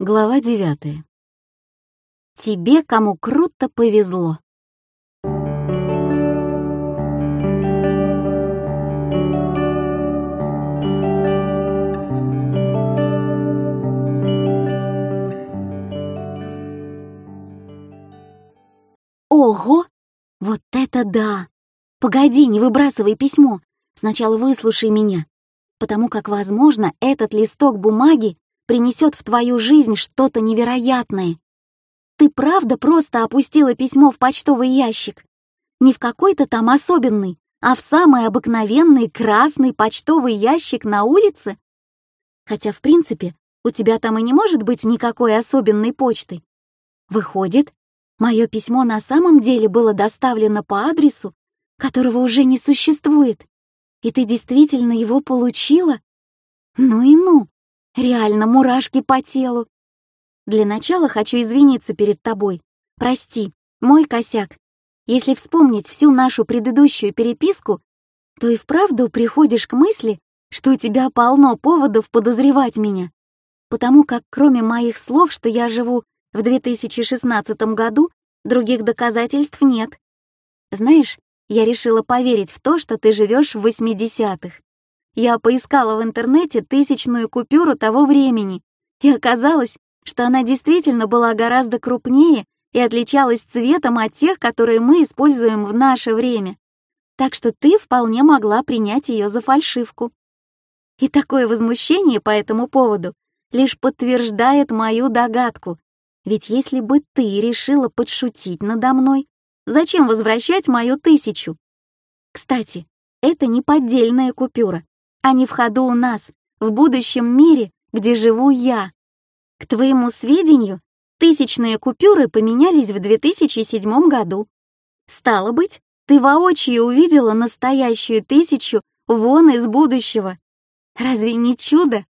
Глава девятая. Тебе, кому круто повезло. Ого! Вот это да! Погоди, не выбрасывай письмо. Сначала выслушай меня. Потому как, возможно, этот листок бумаги принесет в твою жизнь что-то невероятное. Ты правда просто опустила письмо в почтовый ящик? Не в какой-то там особенный, а в самый обыкновенный красный почтовый ящик на улице? Хотя, в принципе, у тебя там и не может быть никакой особенной почты. Выходит, мое письмо на самом деле было доставлено по адресу, которого уже не существует, и ты действительно его получила? Ну и ну! Реально мурашки по телу. Для начала хочу извиниться перед тобой. Прости, мой косяк. Если вспомнить всю нашу предыдущую переписку, то и вправду приходишь к мысли, что у тебя полно поводов подозревать меня. Потому как кроме моих слов, что я живу в 2016 году, других доказательств нет. Знаешь, я решила поверить в то, что ты живешь в 80-х. Я поискала в интернете тысячную купюру того времени, и оказалось, что она действительно была гораздо крупнее и отличалась цветом от тех, которые мы используем в наше время. Так что ты вполне могла принять ее за фальшивку. И такое возмущение по этому поводу лишь подтверждает мою догадку. Ведь если бы ты решила подшутить надо мной, зачем возвращать мою тысячу? Кстати, это не поддельная купюра. Они в ходу у нас, в будущем мире, где живу я. К твоему сведению, тысячные купюры поменялись в 2007 году. Стало быть, ты воочию увидела настоящую тысячу вон из будущего. Разве не чудо?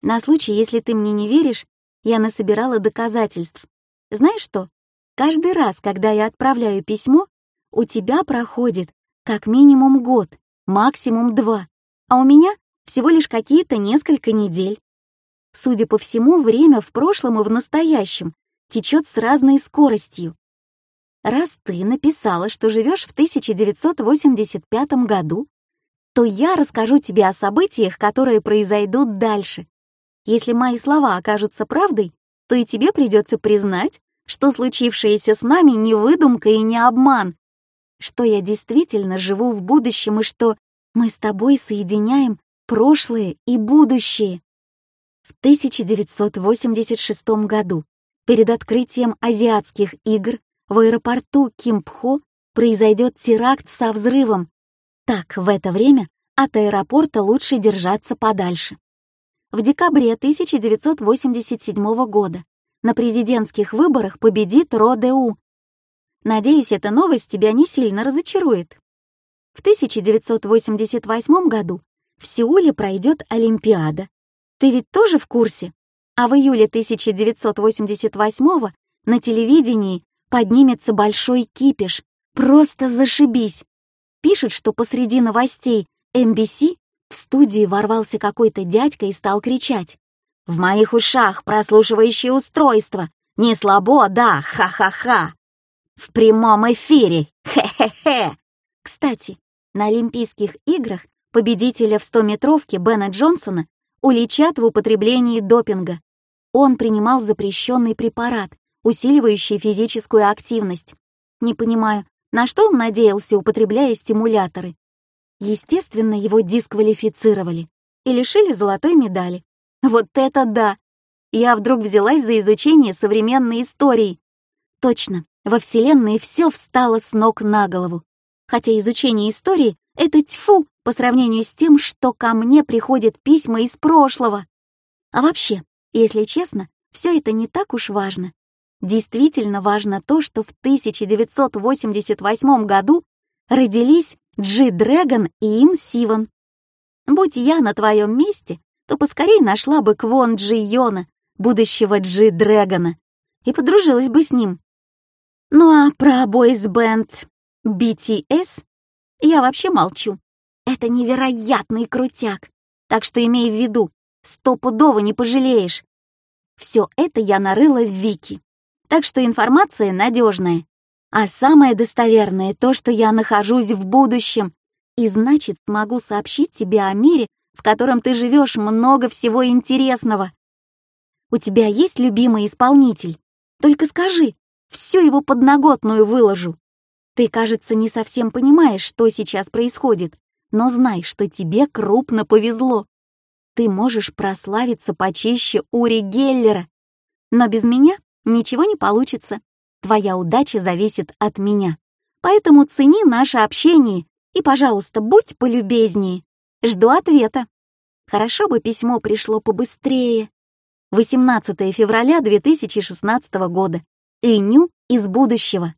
На случай, если ты мне не веришь, я насобирала доказательств. Знаешь что? Каждый раз, когда я отправляю письмо, у тебя проходит как минимум год, максимум два а у меня всего лишь какие-то несколько недель. Судя по всему, время в прошлом и в настоящем течет с разной скоростью. Раз ты написала, что живешь в 1985 году, то я расскажу тебе о событиях, которые произойдут дальше. Если мои слова окажутся правдой, то и тебе придется признать, что случившееся с нами не выдумка и не обман, что я действительно живу в будущем и что мы с тобой соединяем прошлое и будущее. В 1986 году, перед открытием азиатских игр, в аэропорту Кимпхо произойдет теракт со взрывом. Так, в это время от аэропорта лучше держаться подальше. В декабре 1987 года на президентских выборах победит Родеу. Надеюсь, эта новость тебя не сильно разочарует. В 1988 году в Сеуле пройдет Олимпиада. Ты ведь тоже в курсе? А в июле 1988 на телевидении поднимется большой кипиш. Просто зашибись. Пишут, что посреди новостей MBC в студии ворвался какой-то дядька и стал кричать. «В моих ушах прослушивающее устройство! Не слабо, да, ха-ха-ха! В прямом эфире, хе-хе-хе!» Кстати, на Олимпийских играх победителя в 100-метровке Бена Джонсона уличат в употреблении допинга. Он принимал запрещенный препарат, усиливающий физическую активность. Не понимаю, на что он надеялся, употребляя стимуляторы. Естественно, его дисквалифицировали и лишили золотой медали. Вот это да! Я вдруг взялась за изучение современной истории. Точно, во Вселенной все встало с ног на голову хотя изучение истории — это тьфу по сравнению с тем, что ко мне приходят письма из прошлого. А вообще, если честно, все это не так уж важно. Действительно важно то, что в 1988 году родились Джи Дрэгон и Им Сиван. Будь я на твоем месте, то поскорее нашла бы Квон Джи Йона, будущего Джи Дрэгона, и подружилась бы с ним. Ну а про бойс-бенд BTS? Я вообще молчу. Это невероятный крутяк. Так что имей в виду, стопудово не пожалеешь. Все это я нарыла в Вики. Так что информация надежная. А самое достоверное то, что я нахожусь в будущем. И значит, смогу сообщить тебе о мире, в котором ты живешь, много всего интересного. У тебя есть любимый исполнитель? Только скажи, всю его подноготную выложу. Ты, кажется, не совсем понимаешь, что сейчас происходит, но знай, что тебе крупно повезло. Ты можешь прославиться почище Ури Геллера. Но без меня ничего не получится. Твоя удача зависит от меня. Поэтому цени наше общение и, пожалуйста, будь полюбезнее. Жду ответа. Хорошо бы письмо пришло побыстрее. 18 февраля 2016 года. Иню из будущего.